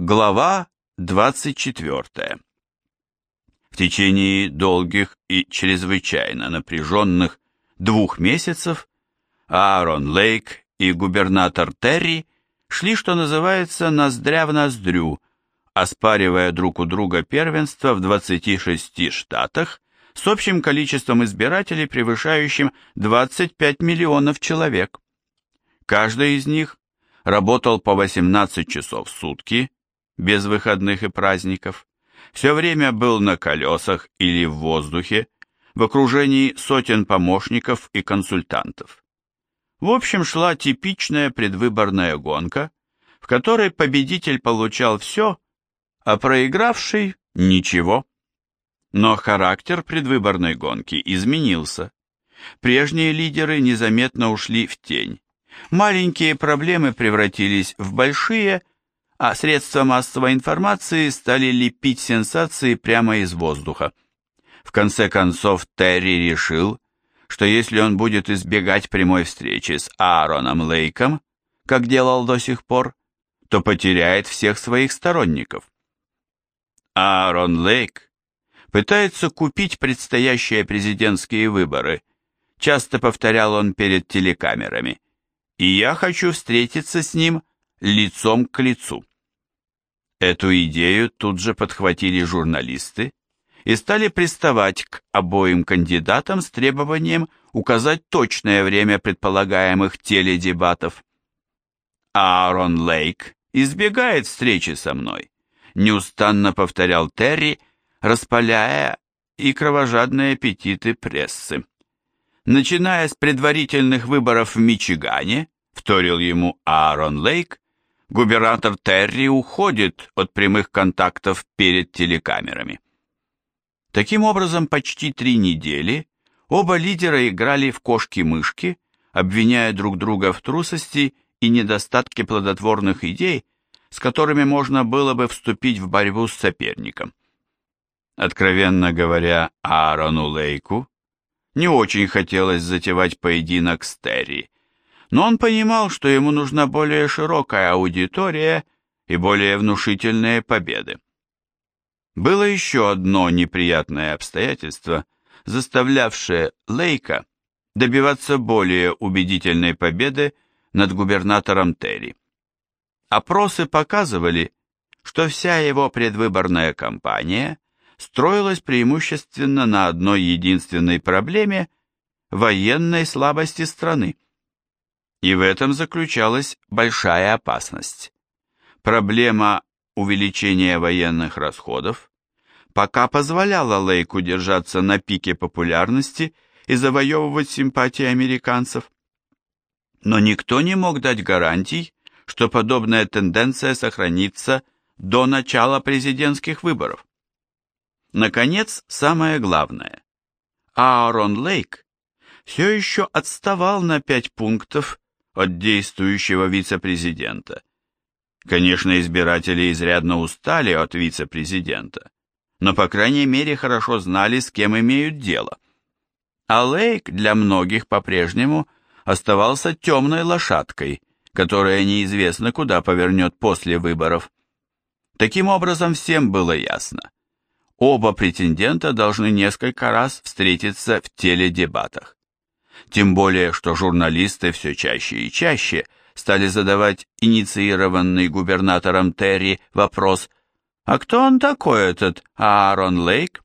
Глава 24. В течение долгих и чрезвычайно напряженных двух месяцев Аарон Лейк и губернатор Терри шли, что называется, ноздря в ноздрю, оспаривая друг у друга первенство в 26 штатах с общим количеством избирателей, превышающим 25 миллионов человек. Каждый из них работал по 18 часов в сутки, без выходных и праздников, все время был на колесах или в воздухе, в окружении сотен помощников и консультантов. В общем, шла типичная предвыборная гонка, в которой победитель получал все, а проигравший – ничего. Но характер предвыборной гонки изменился. Прежние лидеры незаметно ушли в тень. Маленькие проблемы превратились в большие – а средства массовой информации стали лепить сенсации прямо из воздуха. В конце концов Терри решил, что если он будет избегать прямой встречи с Аароном Лейком, как делал до сих пор, то потеряет всех своих сторонников. Аарон Лейк пытается купить предстоящие президентские выборы, часто повторял он перед телекамерами, и я хочу встретиться с ним лицом к лицу. Эту идею тут же подхватили журналисты и стали приставать к обоим кандидатам с требованием указать точное время предполагаемых теледебатов. Аарон Лейк избегает встречи со мной, неустанно повторял Терри, распаляя и кровожадные аппетиты прессы. Начиная с предварительных выборов в Мичигане, вторил ему Аарон Лейк, губернатор Терри уходит от прямых контактов перед телекамерами. Таким образом, почти три недели оба лидера играли в кошки-мышки, обвиняя друг друга в трусости и недостатке плодотворных идей, с которыми можно было бы вступить в борьбу с соперником. Откровенно говоря, Аарону Лейку не очень хотелось затевать поединок с Терри, но он понимал, что ему нужна более широкая аудитория и более внушительные победы. Было еще одно неприятное обстоятельство, заставлявшее Лейка добиваться более убедительной победы над губернатором Терри. Опросы показывали, что вся его предвыборная кампания строилась преимущественно на одной единственной проблеме – военной слабости страны. И в этом заключалась большая опасность. Проблема увеличения военных расходов пока позволяла Лейку держаться на пике популярности и завоевывать симпатии американцев. Но никто не мог дать гарантий, что подобная тенденция сохранится до начала президентских выборов. Наконец, самое главное. Аарон Лейк все еще отставал на пять пунктов от действующего вице-президента. Конечно, избиратели изрядно устали от вице-президента, но, по крайней мере, хорошо знали, с кем имеют дело. А Лейк для многих по-прежнему оставался темной лошадкой, которая неизвестно куда повернет после выборов. Таким образом, всем было ясно. Оба претендента должны несколько раз встретиться в теледебатах. Тем более, что журналисты все чаще и чаще стали задавать инициированный губернатором Терри вопрос «А кто он такой, этот Аарон Лейк?»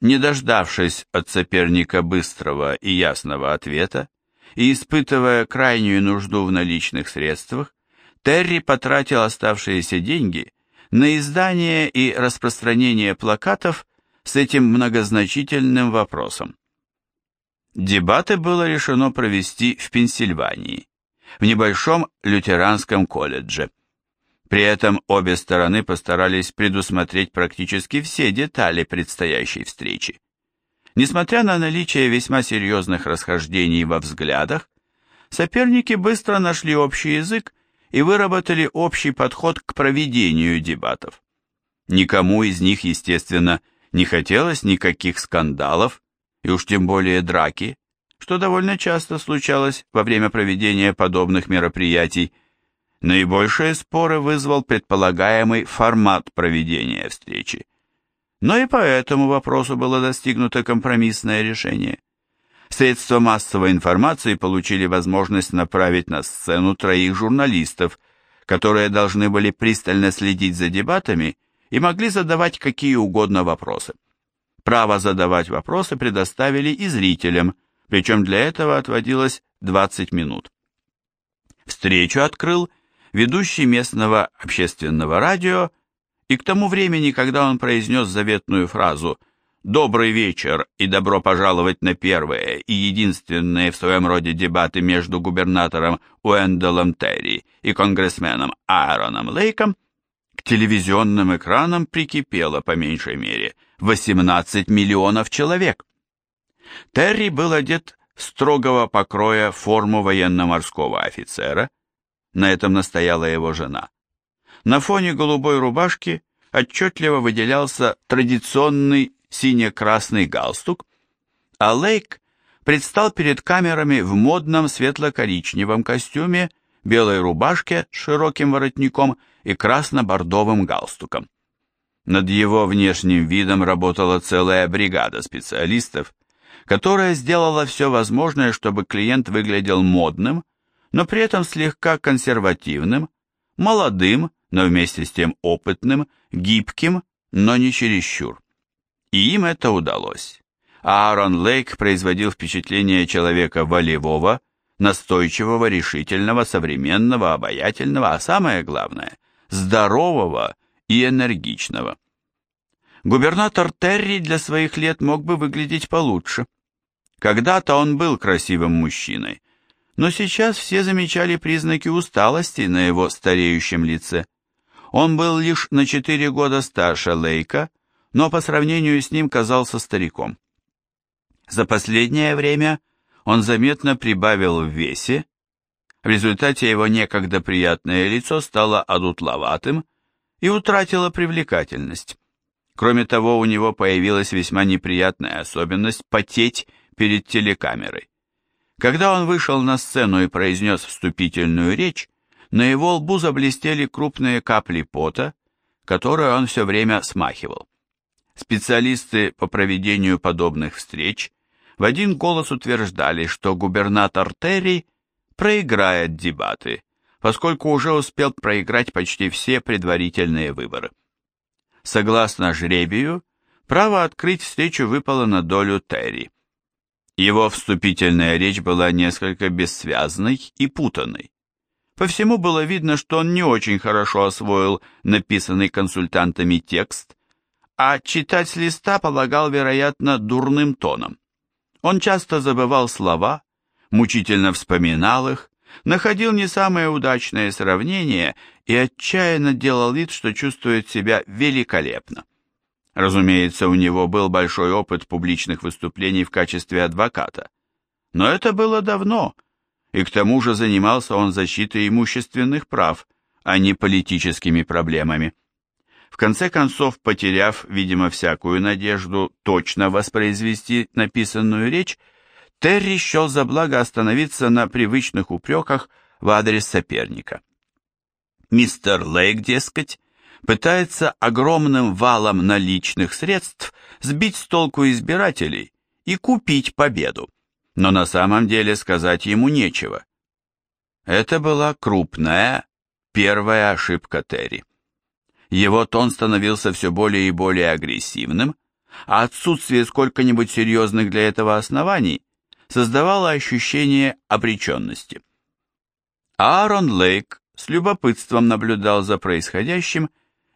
Не дождавшись от соперника быстрого и ясного ответа и испытывая крайнюю нужду в наличных средствах, Терри потратил оставшиеся деньги на издание и распространение плакатов с этим многозначительным вопросом. Дебаты было решено провести в Пенсильвании, в небольшом лютеранском колледже. При этом обе стороны постарались предусмотреть практически все детали предстоящей встречи. Несмотря на наличие весьма серьезных расхождений во взглядах, соперники быстро нашли общий язык и выработали общий подход к проведению дебатов. Никому из них, естественно, не хотелось никаких скандалов и уж тем более драки, что довольно часто случалось во время проведения подобных мероприятий, Наибольшие споры вызвал предполагаемый формат проведения встречи. Но и по этому вопросу было достигнуто компромиссное решение. Средства массовой информации получили возможность направить на сцену троих журналистов, которые должны были пристально следить за дебатами и могли задавать какие угодно вопросы. Право задавать вопросы предоставили и зрителям, причем для этого отводилось 20 минут. Встречу открыл ведущий местного общественного радио, и к тому времени, когда он произнес заветную фразу «Добрый вечер и добро пожаловать на первые и единственные в своем роде дебаты между губернатором Уэнделом Терри и конгрессменом Аароном Лейком», к телевизионным экранам прикипело по меньшей мере 18 миллионов человек. Терри был одет строгого покроя форму военно-морского офицера, на этом настояла его жена. На фоне голубой рубашки отчетливо выделялся традиционный сине-красный галстук, а Лейк предстал перед камерами в модном светло-коричневом костюме, белой рубашке с широким воротником и красно-бордовым галстуком. Над его внешним видом работала целая бригада специалистов, которая сделала все возможное, чтобы клиент выглядел модным, но при этом слегка консервативным, молодым, но вместе с тем опытным, гибким, но не чересчур. И им это удалось. Аарон Лейк производил впечатление человека волевого, настойчивого, решительного, современного, обаятельного, а самое главное, здорового и энергичного. Губернатор Терри для своих лет мог бы выглядеть получше. Когда-то он был красивым мужчиной, но сейчас все замечали признаки усталости на его стареющем лице. Он был лишь на четыре года старше Лейка, но по сравнению с ним казался стариком. За последнее время он заметно прибавил в весе, в результате его некогда приятное лицо стало одутловатым и утратило привлекательность. Кроме того, у него появилась весьма неприятная особенность потеть перед телекамерой. Когда он вышел на сцену и произнес вступительную речь, на его лбу заблестели крупные капли пота, которые он все время смахивал. Специалисты по проведению подобных встреч в один голос утверждали, что губернатор Терри проиграет дебаты, поскольку уже успел проиграть почти все предварительные выборы. Согласно жребию, право открыть встречу выпало на долю Терри. Его вступительная речь была несколько бессвязной и путанной. По всему было видно, что он не очень хорошо освоил написанный консультантами текст, а читать с листа полагал, вероятно, дурным тоном. Он часто забывал слова, мучительно вспоминал их, находил не самые удачные сравнения и отчаянно делал вид, что чувствует себя великолепно. Разумеется, у него был большой опыт публичных выступлений в качестве адвоката. Но это было давно, и к тому же занимался он защитой имущественных прав, а не политическими проблемами. В конце концов, потеряв, видимо, всякую надежду точно воспроизвести написанную речь, Терри счел за благо остановиться на привычных упреках в адрес соперника. Мистер Лейк, дескать, пытается огромным валом наличных средств сбить с толку избирателей и купить победу, но на самом деле сказать ему нечего. Это была крупная, первая ошибка Терри. Его тон становился все более и более агрессивным, а отсутствие сколько-нибудь серьезных для этого оснований создавало ощущение обреченности. Аарон Лейк с любопытством наблюдал за происходящим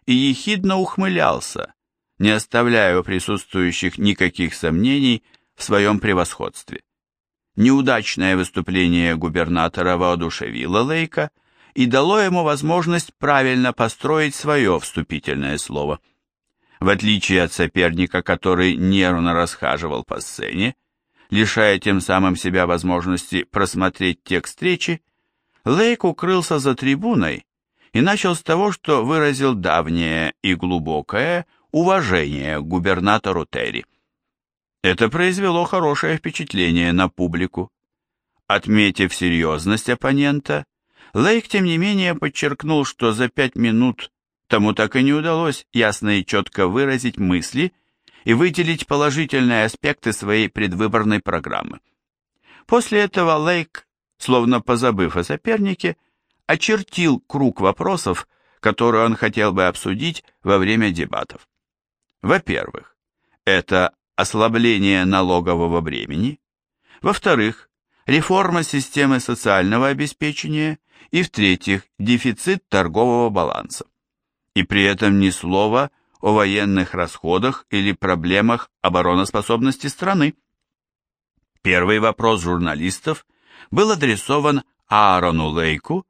и ехидно ухмылялся, не оставляя у присутствующих никаких сомнений в своем превосходстве. Неудачное выступление губернатора воодушевило Лейка и дало ему возможность правильно построить свое вступительное слово. В отличие от соперника, который нервно расхаживал по сцене, лишая тем самым себя возможности просмотреть текст встречи, Лейк укрылся за трибуной и начал с того, что выразил давнее и глубокое уважение к губернатору Терри. Это произвело хорошее впечатление на публику. Отметив серьезность оппонента, Лейк, тем не менее, подчеркнул, что за пять минут тому так и не удалось ясно и четко выразить мысли и выделить положительные аспекты своей предвыборной программы. После этого Лейк, словно позабыв о сопернике, очертил круг вопросов, которые он хотел бы обсудить во время дебатов. Во-первых, это ослабление налогового бремени. Во-вторых, реформа системы социального обеспечения. И в-третьих, дефицит торгового баланса. И при этом ни слова о военных расходах или проблемах обороноспособности страны. Первый вопрос журналистов был адресован Аарону Лейку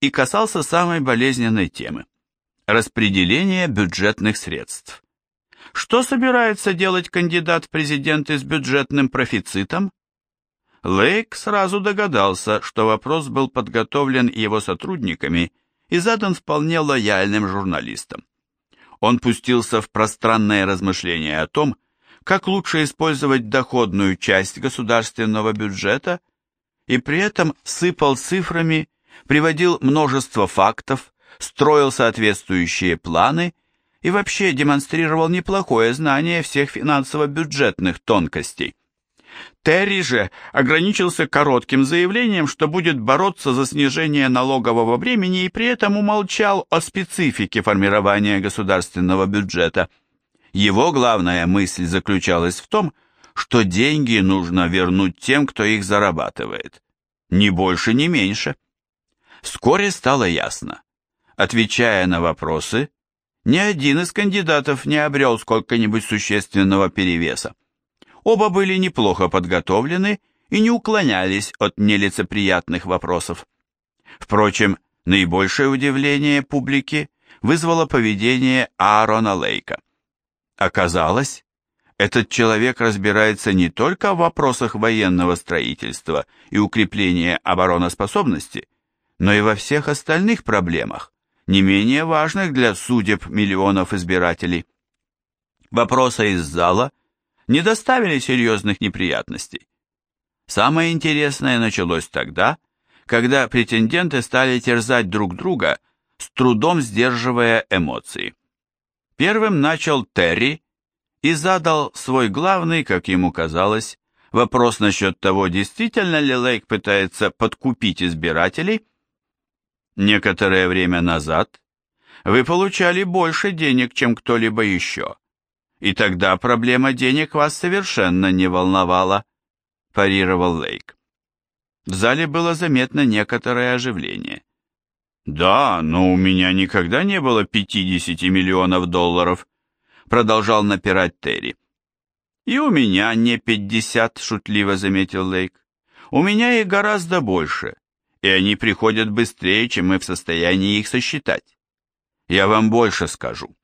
и касался самой болезненной темы – распределения бюджетных средств. Что собирается делать кандидат в президенты с бюджетным профицитом? Лейк сразу догадался, что вопрос был подготовлен его сотрудниками и задан вполне лояльным журналистам. Он пустился в пространное размышление о том, как лучше использовать доходную часть государственного бюджета и при этом сыпал цифрами, приводил множество фактов, строил соответствующие планы и вообще демонстрировал неплохое знание всех финансово-бюджетных тонкостей. Терри же ограничился коротким заявлением, что будет бороться за снижение налогового бремени и при этом умолчал о специфике формирования государственного бюджета. Его главная мысль заключалась в том, что деньги нужно вернуть тем, кто их зарабатывает. Ни больше, ни меньше. Вскоре стало ясно. Отвечая на вопросы, ни один из кандидатов не обрел сколько-нибудь существенного перевеса. Оба были неплохо подготовлены и не уклонялись от нелицеприятных вопросов. Впрочем, наибольшее удивление публики вызвало поведение Аарона Лейка. Оказалось, этот человек разбирается не только в вопросах военного строительства и укрепления обороноспособности, но и во всех остальных проблемах, не менее важных для судеб миллионов избирателей. Вопросы из зала не доставили серьезных неприятностей. Самое интересное началось тогда, когда претенденты стали терзать друг друга, с трудом сдерживая эмоции. Первым начал Терри и задал свой главный, как ему казалось, вопрос насчет того, действительно ли Лейк пытается подкупить избирателей, Некоторое время назад вы получали больше денег, чем кто-либо еще, и тогда проблема денег вас совершенно не волновала, парировал Лейк. В зале было заметно некоторое оживление. «Да, но у меня никогда не было 50 миллионов долларов», продолжал напирать Терри. «И у меня не 50», шутливо заметил Лейк. «У меня их гораздо больше, и они приходят быстрее, чем мы в состоянии их сосчитать. Я вам больше скажу.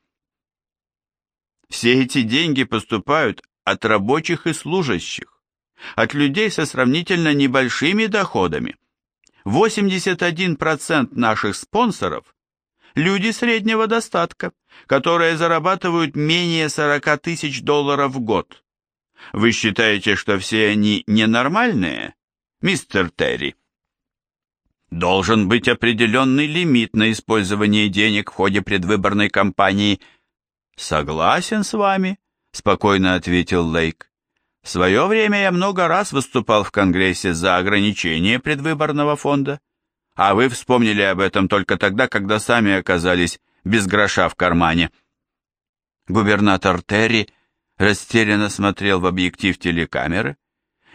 Все эти деньги поступают от рабочих и служащих, от людей со сравнительно небольшими доходами. 81% наших спонсоров – люди среднего достатка, которые зарабатывают менее 40 тысяч долларов в год. Вы считаете, что все они ненормальные, мистер Терри? Должен быть определенный лимит на использование денег в ходе предвыборной кампании. Согласен с вами, спокойно ответил Лейк. В свое время я много раз выступал в Конгрессе за ограничение предвыборного фонда, а вы вспомнили об этом только тогда, когда сами оказались без гроша в кармане. Губернатор Терри растерянно смотрел в объектив телекамеры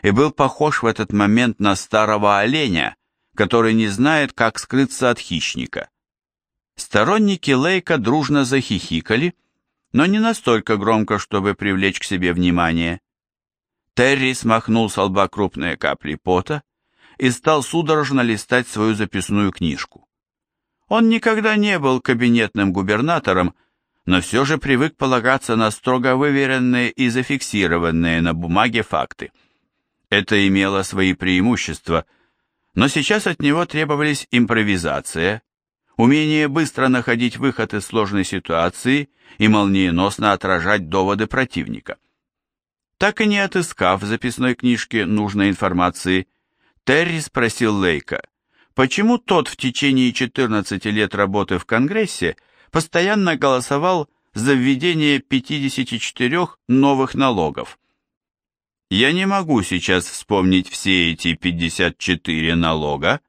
и был похож в этот момент на старого оленя, который не знает, как скрыться от хищника. Сторонники Лейка дружно захихикали, но не настолько громко, чтобы привлечь к себе внимание. Терри смахнул с лба крупные капли пота и стал судорожно листать свою записную книжку. Он никогда не был кабинетным губернатором, но все же привык полагаться на строго выверенные и зафиксированные на бумаге факты. Это имело свои преимущества – но сейчас от него требовались импровизация, умение быстро находить выход из сложной ситуации и молниеносно отражать доводы противника. Так и не отыскав в записной книжке нужной информации, Терри спросил Лейка, почему тот в течение 14 лет работы в Конгрессе постоянно голосовал за введение 54 новых налогов. Я не могу сейчас вспомнить все эти 54 налога,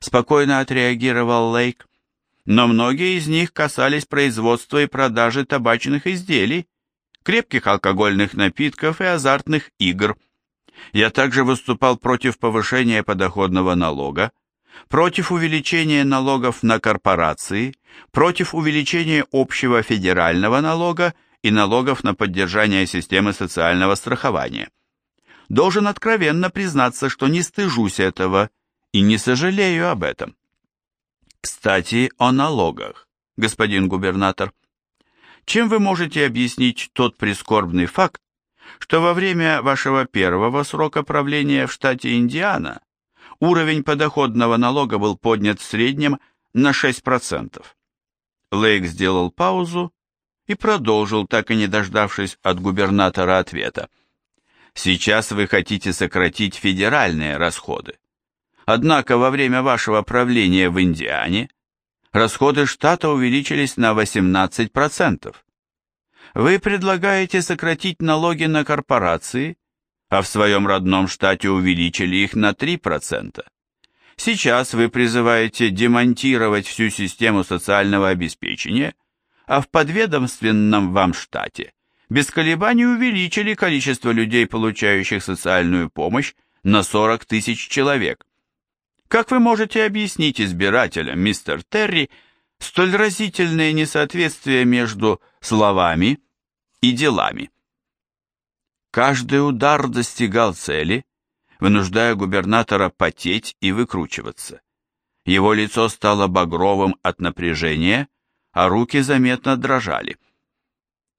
спокойно отреагировал Лейк, но многие из них касались производства и продажи табачных изделий, крепких алкогольных напитков и азартных игр. Я также выступал против повышения подоходного налога, против увеличения налогов на корпорации, против увеличения общего федерального налога и налогов на поддержание системы социального страхования. Должен откровенно признаться, что не стыжусь этого и не сожалею об этом. Кстати, о налогах, господин губернатор. Чем вы можете объяснить тот прискорбный факт, что во время вашего первого срока правления в штате Индиана уровень подоходного налога был поднят в среднем на 6%. Лейк сделал паузу и продолжил, так и не дождавшись от губернатора ответа. Сейчас вы хотите сократить федеральные расходы. Однако во время вашего правления в Индиане расходы штата увеличились на 18%. Вы предлагаете сократить налоги на корпорации а в своем родном штате увеличили их на 3%. Сейчас вы призываете демонтировать всю систему социального обеспечения, а в подведомственном вам штате без колебаний увеличили количество людей, получающих социальную помощь, на 40 тысяч человек. Как вы можете объяснить избирателям, мистер Терри, столь разительное несоответствие между словами и делами? Каждый удар достигал цели, вынуждая губернатора потеть и выкручиваться. Его лицо стало багровым от напряжения, а руки заметно дрожали.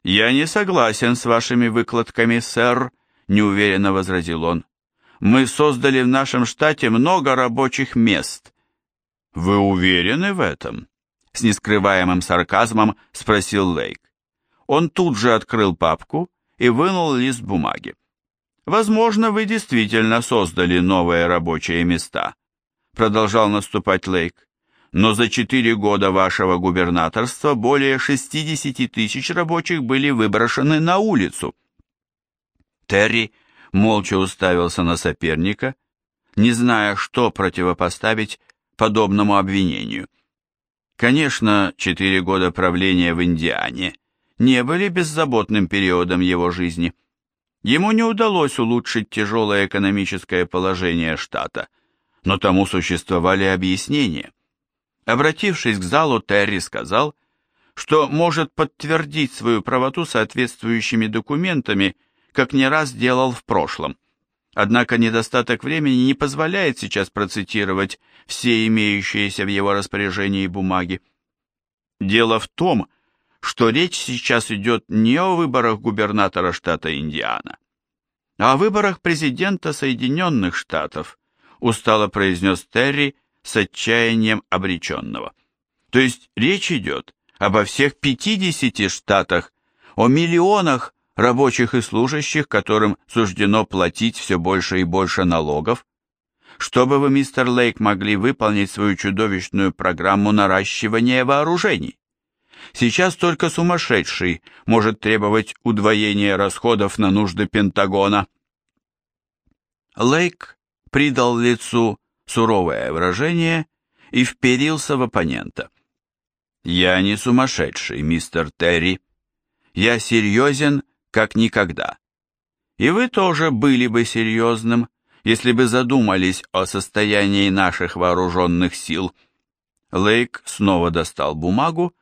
«Я не согласен с вашими выкладками, сэр», — неуверенно возразил он. «Мы создали в нашем штате много рабочих мест». «Вы уверены в этом?» — с нескрываемым сарказмом спросил Лейк. Он тут же открыл папку и вынул лист бумаги. «Возможно, вы действительно создали новые рабочие места», продолжал наступать Лейк. «Но за четыре года вашего губернаторства более 60 тысяч рабочих были выброшены на улицу». Терри молча уставился на соперника, не зная, что противопоставить подобному обвинению. Конечно, четыре года правления в Индиане – не были беззаботным периодом его жизни. Ему не удалось улучшить тяжелое экономическое положение штата, но тому существовали объяснения. Обратившись к залу, Терри сказал, что может подтвердить свою правоту соответствующими документами, как не раз делал в прошлом. Однако недостаток времени не позволяет сейчас процитировать все имеющиеся в его распоряжении бумаги. Дело в том, что речь сейчас идет не о выборах губернатора штата Индиана, а о выборах президента Соединенных Штатов, устало произнес Терри с отчаянием обреченного. То есть речь идет обо всех 50 штатах, о миллионах рабочих и служащих, которым суждено платить все больше и больше налогов, чтобы вы, мистер Лейк, могли выполнить свою чудовищную программу наращивания вооружений. Сейчас только сумасшедший может требовать удвоения расходов на нужды Пентагона. Лейк придал лицу суровое выражение и вперился в оппонента. «Я не сумасшедший, мистер Терри. Я серьезен, как никогда. И вы тоже были бы серьезным, если бы задумались о состоянии наших вооруженных сил». Лейк снова достал бумагу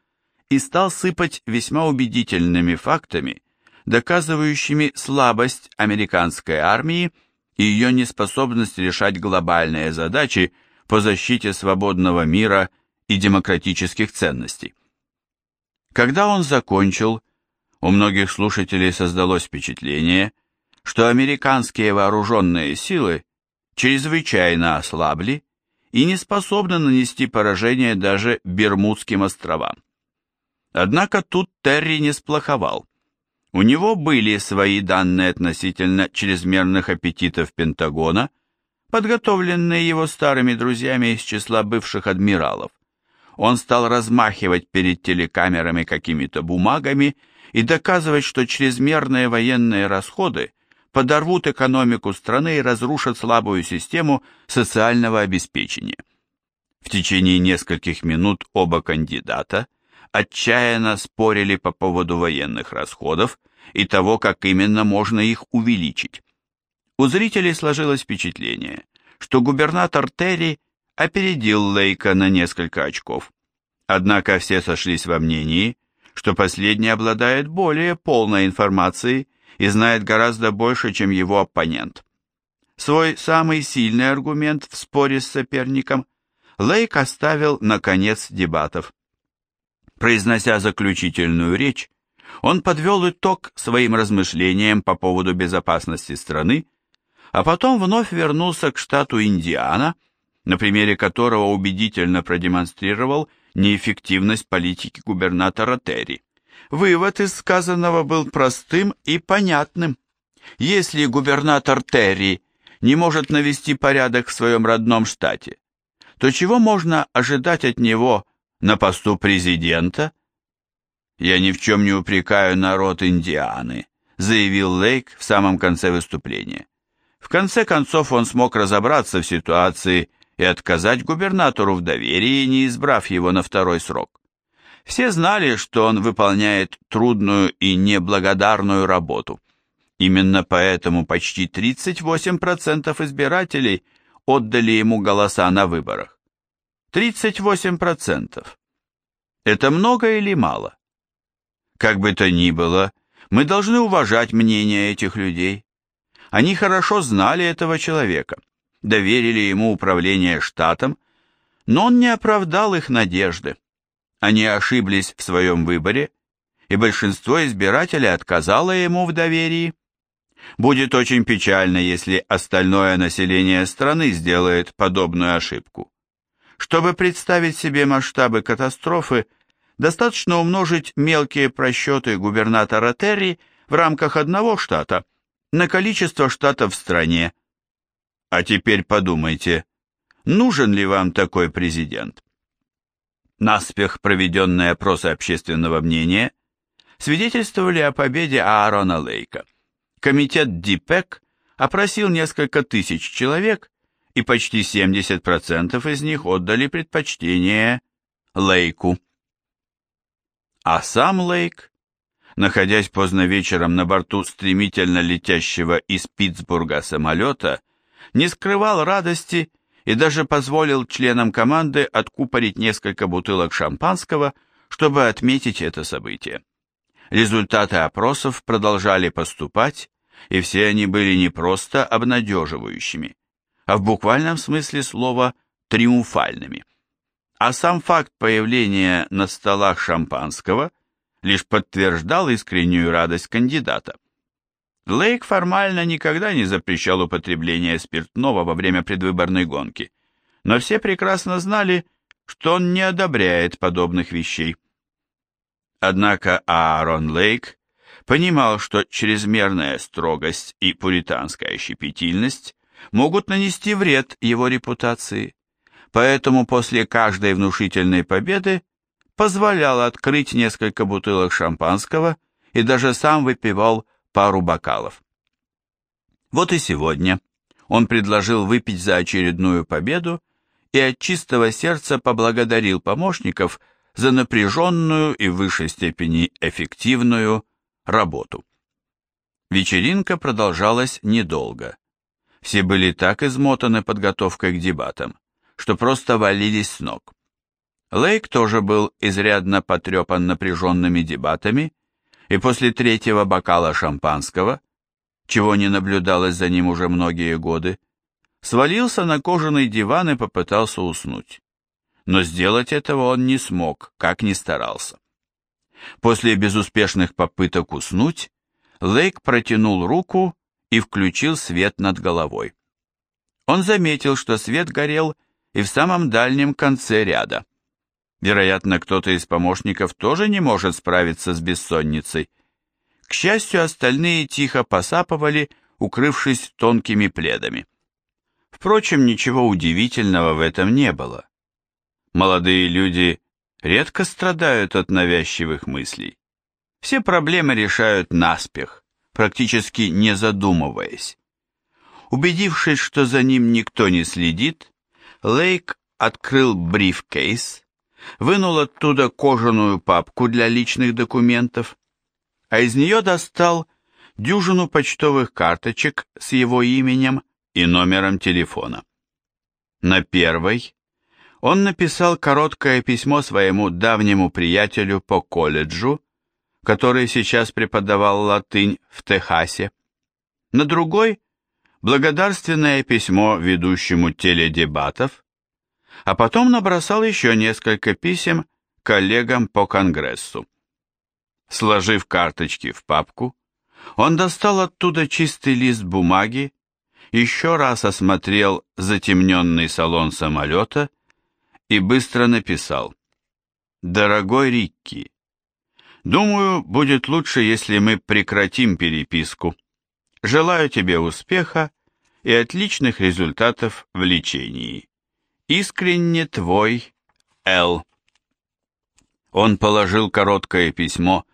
и стал сыпать весьма убедительными фактами, доказывающими слабость американской армии и ее неспособность решать глобальные задачи по защите свободного мира и демократических ценностей. Когда он закончил, у многих слушателей создалось впечатление, что американские вооруженные силы чрезвычайно ослабли и не способны нанести поражение даже Бермудским островам. Однако тут Терри не сплоховал. У него были свои данные относительно чрезмерных аппетитов Пентагона, подготовленные его старыми друзьями из числа бывших адмиралов. Он стал размахивать перед телекамерами какими-то бумагами и доказывать, что чрезмерные военные расходы подорвут экономику страны и разрушат слабую систему социального обеспечения. В течение нескольких минут оба кандидата отчаянно спорили по поводу военных расходов и того, как именно можно их увеличить. У зрителей сложилось впечатление, что губернатор Терри опередил Лейка на несколько очков. Однако все сошлись во мнении, что последний обладает более полной информацией и знает гораздо больше, чем его оппонент. Свой самый сильный аргумент в споре с соперником Лейк оставил на конец дебатов. Произнося заключительную речь, он подвел итог своим размышлениям по поводу безопасности страны а потом вновь вернулся к штату Индиана, на примере которого убедительно продемонстрировал неэффективность политики губернатора Терри. Вывод из сказанного был простым и понятным. Если губернатор Терри не может навести порядок в своем родном штате, то чего можно ожидать от него на посту президента? «Я ни в чем не упрекаю народ Индианы», заявил Лейк в самом конце выступления. В конце концов он смог разобраться в ситуации и отказать губернатору в доверии, не избрав его на второй срок. Все знали, что он выполняет трудную и неблагодарную работу. Именно поэтому почти 38% избирателей отдали ему голоса на выборах. 38%. Это много или мало? Как бы то ни было, мы должны уважать мнение этих людей. Они хорошо знали этого человека, доверили ему управление штатом, но он не оправдал их надежды. Они ошиблись в своем выборе, и большинство избирателей отказало ему в доверии. Будет очень печально, если остальное население страны сделает подобную ошибку. Чтобы представить себе масштабы катастрофы, достаточно умножить мелкие просчеты губернатора Терри в рамках одного штата – на количество штатов в стране. А теперь подумайте, нужен ли вам такой президент? Наспех проведенные опросы общественного мнения свидетельствовали о победе Аарона Лейка. Комитет ДИПЕК опросил несколько тысяч человек, и почти 70% из них отдали предпочтение Лейку. А сам Лейк находясь поздно вечером на борту стремительно летящего из Питтсбурга самолета, не скрывал радости и даже позволил членам команды откупорить несколько бутылок шампанского, чтобы отметить это событие. Результаты опросов продолжали поступать, и все они были не просто обнадеживающими, а в буквальном смысле слова триумфальными. А сам факт появления на столах шампанского – лишь подтверждал искреннюю радость кандидата. Лейк формально никогда не запрещал употребление спиртного во время предвыборной гонки, но все прекрасно знали, что он не одобряет подобных вещей. Однако Аарон Лейк понимал, что чрезмерная строгость и пуританская щепетильность могут нанести вред его репутации, поэтому после каждой внушительной победы позволял открыть несколько бутылок шампанского и даже сам выпивал пару бокалов. Вот и сегодня он предложил выпить за очередную победу и от чистого сердца поблагодарил помощников за напряженную и в высшей степени эффективную работу. Вечеринка продолжалась недолго. Все были так измотаны подготовкой к дебатам, что просто валились с ног. Лейк тоже был изрядно потрепан напряженными дебатами, и после третьего бокала шампанского, чего не наблюдалось за ним уже многие годы, свалился на кожаный диван и попытался уснуть. Но сделать этого он не смог, как ни старался. После безуспешных попыток уснуть, Лейк протянул руку и включил свет над головой. Он заметил, что свет горел и в самом дальнем конце ряда. Вероятно, кто-то из помощников тоже не может справиться с бессонницей. К счастью, остальные тихо посапывали, укрывшись тонкими пледами. Впрочем, ничего удивительного в этом не было. Молодые люди редко страдают от навязчивых мыслей. Все проблемы решают наспех, практически не задумываясь. Убедившись, что за ним никто не следит, Лейк открыл брифкейс, вынул оттуда кожаную папку для личных документов, а из нее достал дюжину почтовых карточек с его именем и номером телефона. На первой он написал короткое письмо своему давнему приятелю по колледжу, который сейчас преподавал латынь в Техасе. На другой – благодарственное письмо ведущему теледебатов, а потом набросал еще несколько писем коллегам по Конгрессу. Сложив карточки в папку, он достал оттуда чистый лист бумаги, еще раз осмотрел затемненный салон самолета и быстро написал «Дорогой Рикки, думаю, будет лучше, если мы прекратим переписку. Желаю тебе успеха и отличных результатов в лечении. Искренне твой Л». Он положил короткое письмо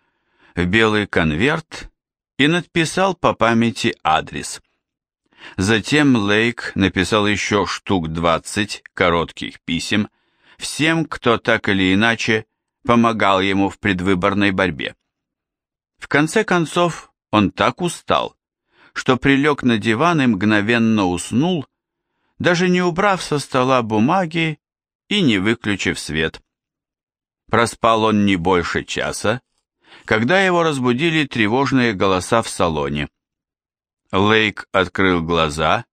в белый конверт и надписал по памяти адрес. Затем Лейк написал еще штук 20 коротких писем всем, кто так или иначе помогал ему в предвыборной борьбе. В конце концов, он так устал, что прилег на диван и мгновенно уснул, даже не убрав со стола бумаги и не выключив свет. Проспал он не больше часа, когда его разбудили тревожные голоса в салоне. Лейк открыл глаза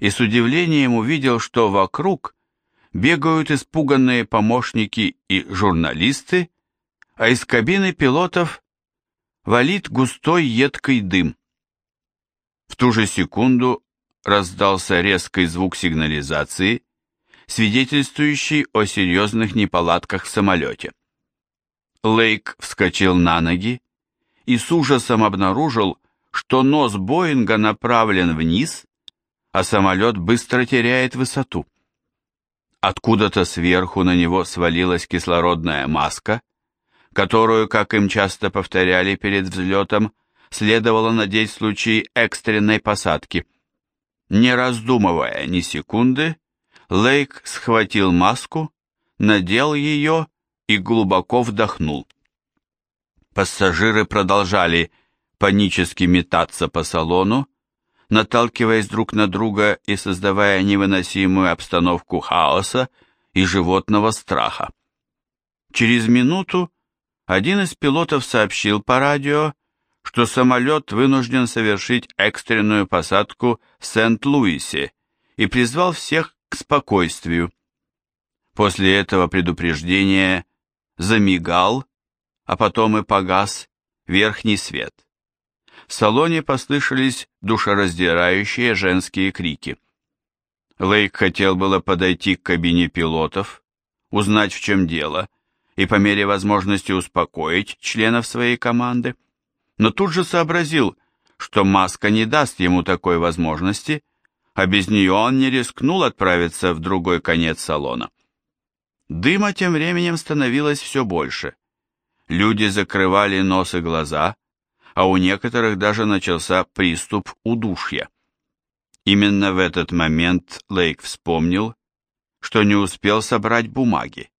и с удивлением увидел, что вокруг бегают испуганные помощники и журналисты, а из кабины пилотов валит густой едкий дым. В ту же секунду раздался резкий звук сигнализации, свидетельствующий о серьезных неполадках в самолете. Лейк вскочил на ноги и с ужасом обнаружил, что нос Боинга направлен вниз, а самолет быстро теряет высоту. Откуда-то сверху на него свалилась кислородная маска, которую, как им часто повторяли перед взлетом, следовало надеть в случае экстренной посадки. Не раздумывая ни секунды, Лейк схватил маску, надел ее и глубоко вдохнул. Пассажиры продолжали панически метаться по салону, наталкиваясь друг на друга и создавая невыносимую обстановку хаоса и животного страха. Через минуту один из пилотов сообщил по радио, что самолет вынужден совершить экстренную посадку в Сент-Луисе и призвал всех к спокойствию. После этого предупреждения замигал, а потом и погас верхний свет. В салоне послышались душераздирающие женские крики. Лейк хотел было подойти к кабине пилотов, узнать, в чем дело, и по мере возможности успокоить членов своей команды, но тут же сообразил, что маска не даст ему такой возможности, а без нее он не рискнул отправиться в другой конец салона. Дыма тем временем становилось все больше. Люди закрывали нос и глаза, а у некоторых даже начался приступ удушья. Именно в этот момент Лейк вспомнил, что не успел собрать бумаги.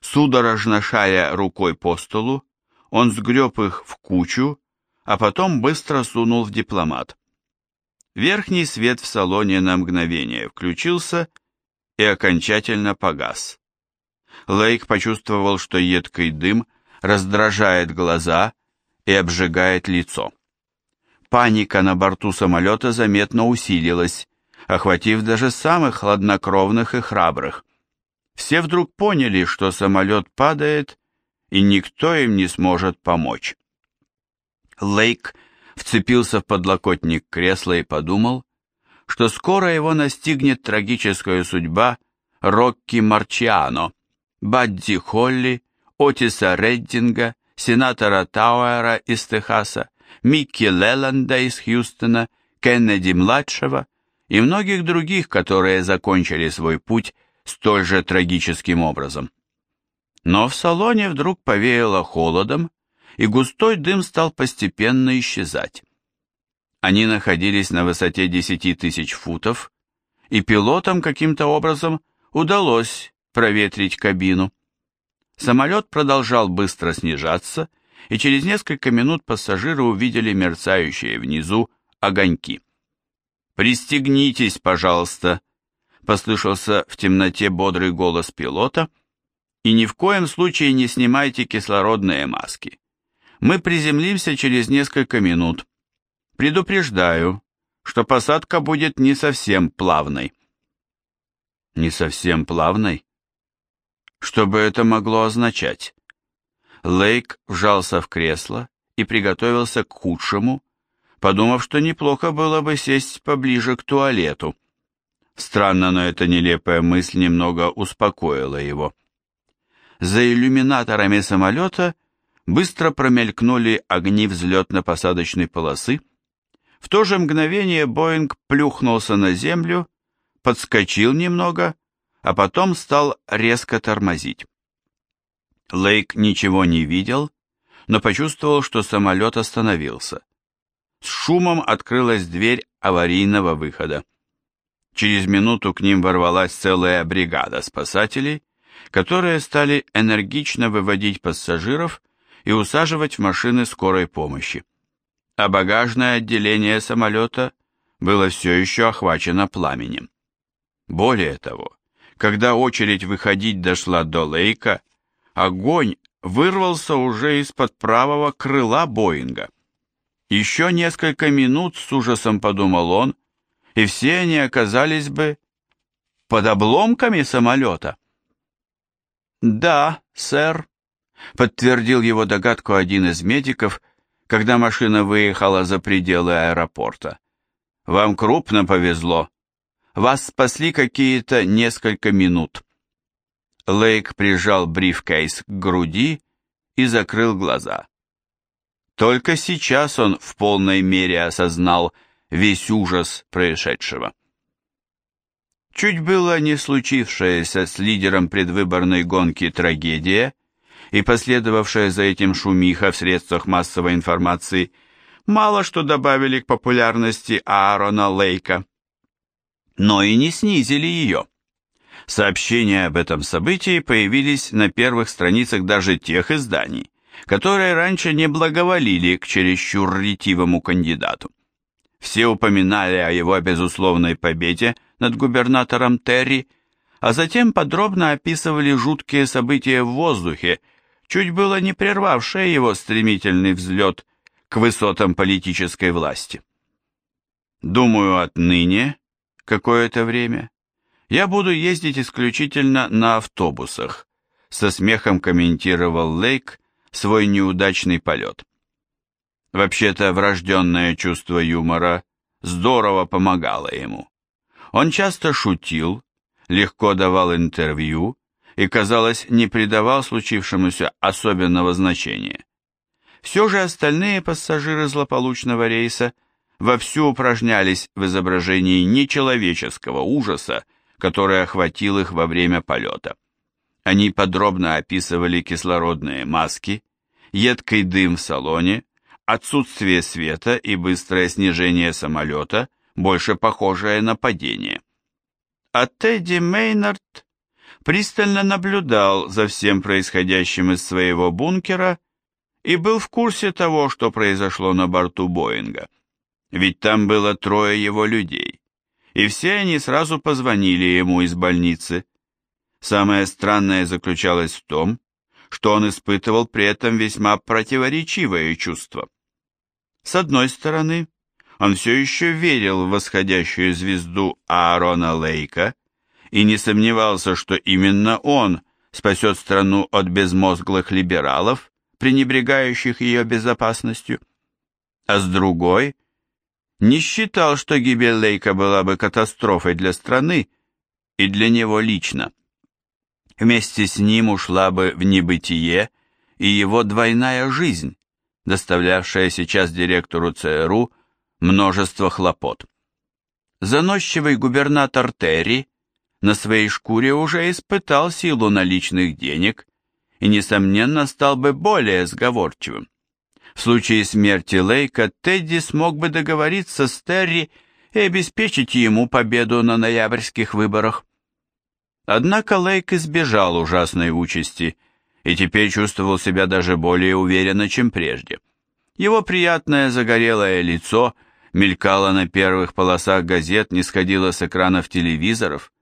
Судорожно шаря рукой по столу, он сгреб их в кучу, а потом быстро сунул в дипломат. Верхний свет в салоне на мгновение включился и окончательно погас. Лейк почувствовал, что едкий дым раздражает глаза и обжигает лицо. Паника на борту самолета заметно усилилась, охватив даже самых хладнокровных и храбрых. Все вдруг поняли, что самолет падает, и никто им не сможет помочь. Лейк вцепился в подлокотник кресла и подумал, что скоро его настигнет трагическая судьба Рокки Марчиано, Бадди Холли, Отиса Реддинга, сенатора Тауэра из Техаса, Микки Леланда из Хьюстона, Кеннеди-младшего и многих других, которые закончили свой путь столь же трагическим образом. Но в салоне вдруг повеяло холодом, и густой дым стал постепенно исчезать. Они находились на высоте 10 тысяч футов, и пилотам каким-то образом удалось проветрить кабину. Самолет продолжал быстро снижаться, и через несколько минут пассажиры увидели мерцающие внизу огоньки. «Пристегнитесь, пожалуйста», — послышался в темноте бодрый голос пилота, «и ни в коем случае не снимайте кислородные маски. Мы приземлимся через несколько минут. Предупреждаю, что посадка будет не совсем плавной». «Не совсем плавной?» Что бы это могло означать? Лейк вжался в кресло и приготовился к худшему, подумав, что неплохо было бы сесть поближе к туалету. Странно, но эта нелепая мысль немного успокоила его. За иллюминаторами самолета быстро промелькнули огни взлетно-посадочной полосы. В то же мгновение Боинг плюхнулся на землю, подскочил немного а потом стал резко тормозить. Лейк ничего не видел, но почувствовал, что самолет остановился. С шумом открылась дверь аварийного выхода. Через минуту к ним ворвалась целая бригада спасателей, которые стали энергично выводить пассажиров и усаживать в машины скорой помощи. А багажное отделение самолета было все еще охвачено пламенем. Более того, когда очередь выходить дошла до Лейка, огонь вырвался уже из-под правого крыла Боинга. Еще несколько минут, с ужасом подумал он, и все они оказались бы под обломками самолета. «Да, сэр», — подтвердил его догадку один из медиков, когда машина выехала за пределы аэропорта. «Вам крупно повезло. Вас спасли какие-то несколько минут. Лейк прижал брифкейс к груди и закрыл глаза. Только сейчас он в полной мере осознал весь ужас происшедшего. Чуть было не случившаяся с лидером предвыборной гонки трагедия и последовавшая за этим шумиха в средствах массовой информации мало что добавили к популярности Аарона Лейка но и не снизили ее. Сообщения об этом событии появились на первых страницах даже тех изданий, которые раньше не благоволили к чересчур ретивому кандидату. Все упоминали о его безусловной победе над губернатором Терри, а затем подробно описывали жуткие события в воздухе, чуть было не прервавшие его стремительный взлет к высотам политической власти. Думаю, отныне какое-то время я буду ездить исключительно на автобусах, со смехом комментировал Лейк свой неудачный полет. Вообще-то врожденное чувство юмора здорово помогало ему. Он часто шутил, легко давал интервью и, казалось, не придавал случившемуся особенного значения. Все же остальные пассажиры злополучного рейса вовсю упражнялись в изображении нечеловеческого ужаса, который охватил их во время полета. Они подробно описывали кислородные маски, едкий дым в салоне, отсутствие света и быстрое снижение самолета, больше похожее на падение. А Тедди Мейнард пристально наблюдал за всем происходящим из своего бункера и был в курсе того, что произошло на борту Боинга ведь там было трое его людей, и все они сразу позвонили ему из больницы. Самое странное заключалось в том, что он испытывал при этом весьма противоречивые чувства. С одной стороны, он все еще верил в восходящую звезду Аарона Лейка и не сомневался, что именно он спасет страну от безмозглых либералов, пренебрегающих ее безопасностью. А с другой, не считал, что гибель Лейка была бы катастрофой для страны и для него лично. Вместе с ним ушла бы в небытие и его двойная жизнь, доставлявшая сейчас директору ЦРУ множество хлопот. заносчивый губернатор Терри на своей шкуре уже испытал силу наличных денег и, несомненно, стал бы более сговорчивым. В случае смерти Лейка Тедди смог бы договориться с Терри и обеспечить ему победу на ноябрьских выборах. Однако Лейк избежал ужасной участи и теперь чувствовал себя даже более уверенно, чем прежде. Его приятное загорелое лицо мелькало на первых полосах газет, не сходило с экранов телевизоров.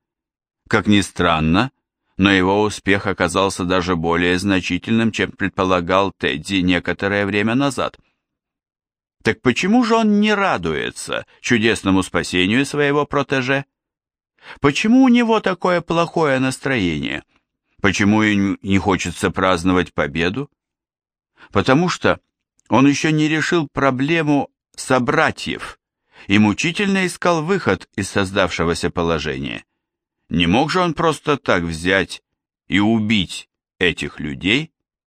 Как ни странно, но его успех оказался даже более значительным, чем предполагал Тедди некоторое время назад. Так почему же он не радуется чудесному спасению своего протеже? Почему у него такое плохое настроение? Почему ему не хочется праздновать победу? Потому что он еще не решил проблему собратьев и мучительно искал выход из создавшегося положения. Не мог же он просто так взять и убить этих людей?